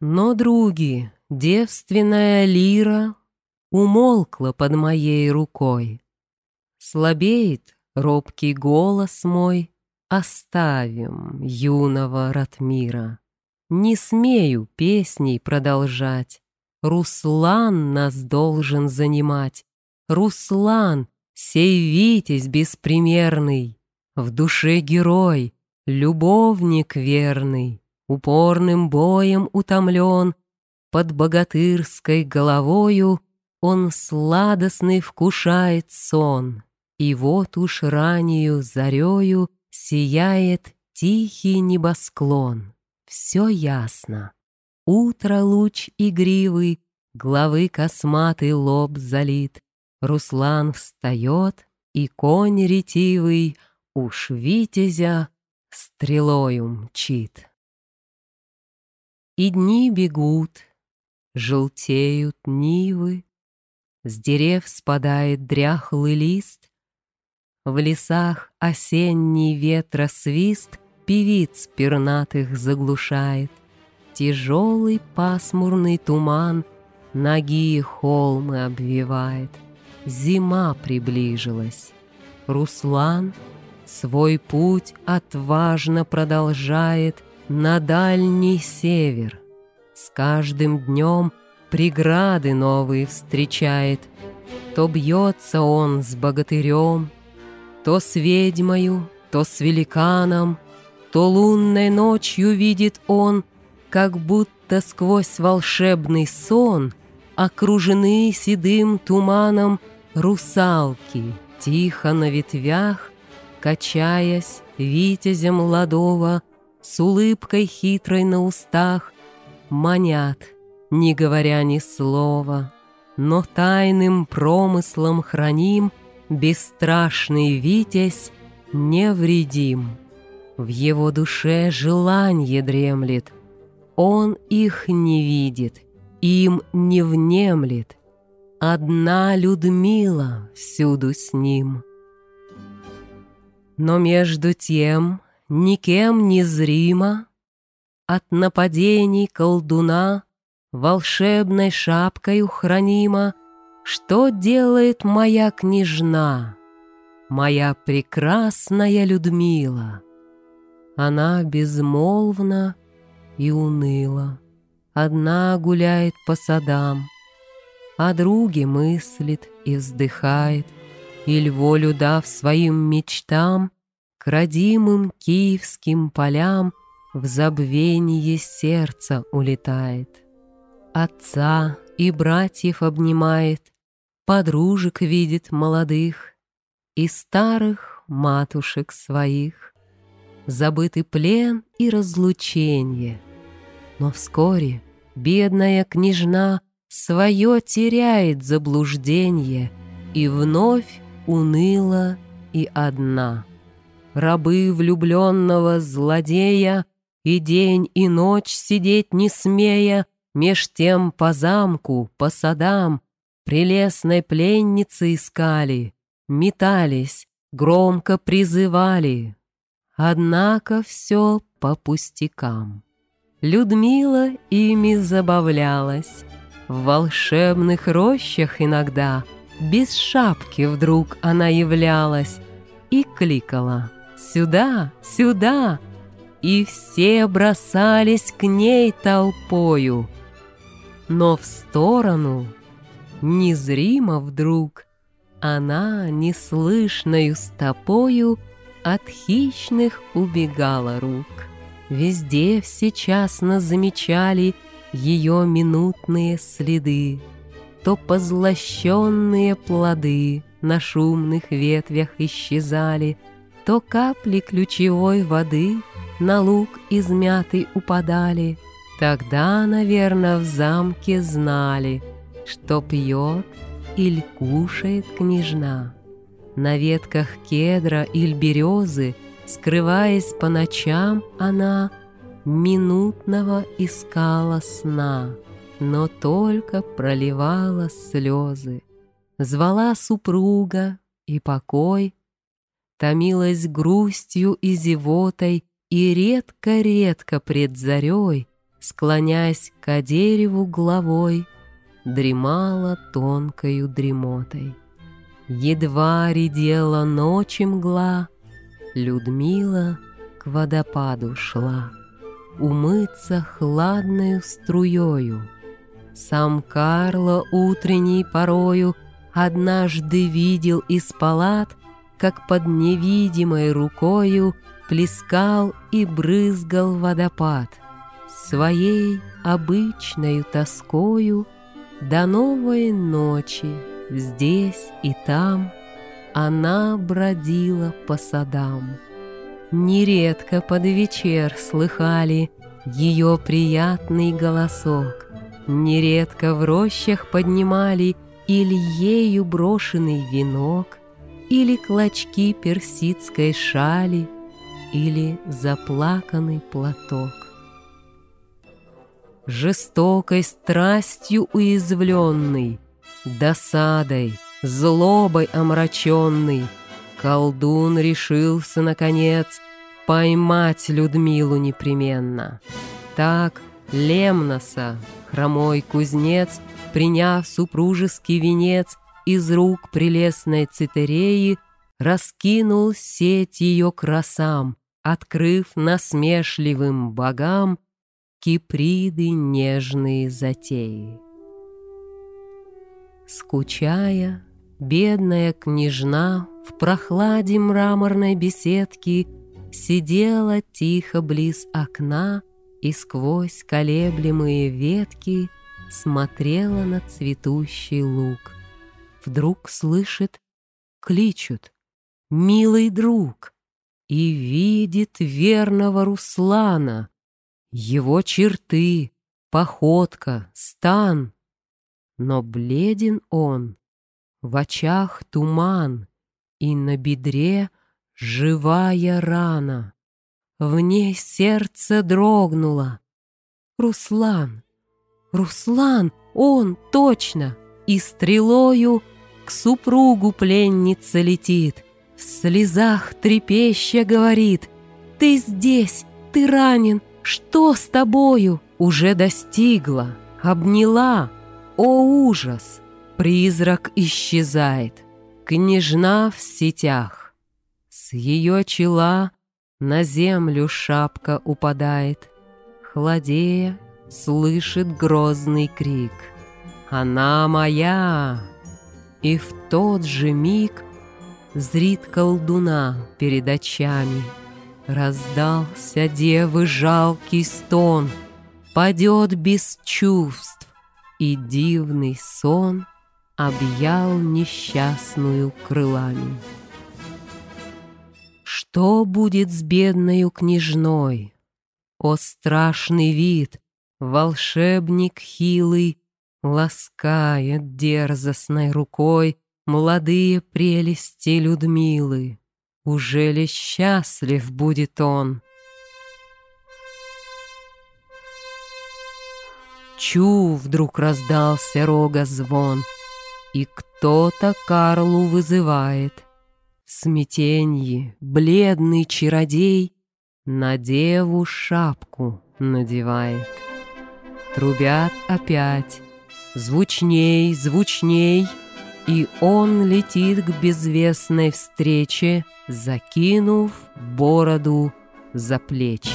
Но, други, девственная лира Умолкла под моей рукой. Слабеет робкий голос мой, Оставим юного Ратмира. Не смею песней продолжать, Руслан нас должен занимать, Руслан, сей витязь беспримерный, В душе герой, любовник верный, Упорным боем утомлен, Под богатырской головою Он сладостный вкушает сон, И вот уж раннюю зарею Сияет тихий небосклон. Все ясно. Утро луч игривый, Главы косматый лоб залит. Руслан встает, и конь ретивый Уж витязя стрелою мчит. И дни бегут, желтеют нивы, С дерев спадает дряхлый лист, В лесах осенний ветра свист Певиц пернатых заглушает — Тяжелый пасмурный туман Ноги холмы обвивает. Зима приближилась. Руслан свой путь отважно продолжает На дальний север. С каждым днем преграды новые встречает. То бьется он с богатырем, То с ведьмою, то с великаном, То лунной ночью видит он — как будто сквозь волшебный сон Окружены седым туманом русалки, Тихо на ветвях, качаясь витязя молодого, С улыбкой хитрой на устах, Манят, не говоря ни слова, Но тайным промыслом храним Бесстрашный витязь невредим. В его душе желанье дремлет — он их не видит, им не внемлет. Одна Людмила всюду с ним. Но между тем никем не зримо От нападений колдуна Волшебной шапкой хранима Что делает моя княжна, Моя прекрасная Людмила. Она безмолвна и уныла. Одна гуляет по садам, О друге мыслит и вздыхает, И волю дав своим мечтам, К родимым киевским полям В забвенье сердца улетает. Отца и братьев обнимает, Подружек видит молодых И старых матушек своих. Забытый плен и разлучение — но вскоре бедная княжна Свое теряет заблуждение И вновь уныла и одна. Рабы влюбленного злодея И день и ночь сидеть не смея Меж тем по замку, по садам Прелестной пленницы искали, Метались, громко призывали. Однако все по пустякам. Людмила ими забавлялась. В волшебных рощах иногда Без шапки вдруг она являлась И кликала «Сюда, сюда!» И все бросались к ней толпою. Но в сторону, незримо вдруг, Она неслышною стопою От хищных убегала рук. Везде всечасно замечали Ее минутные следы, То позлощенные плоды На шумных ветвях исчезали, То капли ключевой воды На луг измятый упадали. Тогда, наверное, в замке знали, Что пьет или кушает княжна. На ветках кедра или березы — Скрываясь по ночам, она Минутного искала сна, Но только проливала слезы. Звала супруга и покой, Томилась грустью и зевотой, И редко-редко пред зарей Склонясь к дереву головой, Дремала тонкою дремотой. Едва редела ночи мгла, Людмила к водопаду шла, Умыться хладною струёю. Сам Карло утренней порою Однажды видел из палат, Как под невидимой рукою Плескал и брызгал водопад. Своей обычною тоскою До новой ночи здесь и там Она бродила по садам. Нередко под вечер слыхали Ее приятный голосок, Нередко в рощах поднимали Или ею брошенный венок, Или клочки персидской шали, Или заплаканный платок. Жестокой страстью уязвленный, Досадой, злобой омраченный, Колдун решился, наконец, Поймать Людмилу непременно. Так Лемноса, хромой кузнец, Приняв супружеский венец Из рук прелестной цитереи, Раскинул сеть ее красам, Открыв насмешливым богам Киприды нежные затеи. Скучая, бедная княжна В прохладе мраморной беседки Сидела тихо близ окна И сквозь колеблемые ветки Смотрела на цветущий луг. Вдруг слышит, кличут «Милый друг!» И видит верного Руслана, его черты, походка, стан. Но бледен он, в очах туман, И на бедре живая рана. В ней сердце дрогнуло. Руслан, Руслан, он точно, И стрелою к супругу пленница летит, В слезах трепеща говорит, «Ты здесь, ты ранен, что с тобою? Уже достигла, обняла. О, ужас! Призрак исчезает. Княжна в сетях. С ее чела на землю шапка упадает. Хладея слышит грозный крик. «Она моя!» И в тот же миг зрит колдуна перед очами — Раздался девы жалкий стон, Падет без чувств, и дивный сон Объял несчастную крылами. Что будет с бедною княжной? О, страшный вид! Волшебник хилый Ласкает дерзостной рукой Молодые прелести Людмилы. Уже ли счастлив будет он? Чу, вдруг раздался рога звон, И кто-то Карлу вызывает. В смятенье бледный чародей На деву шапку надевает. Трубят опять, звучней, звучней — и он летит к безвестной встрече, закинув бороду за плечи.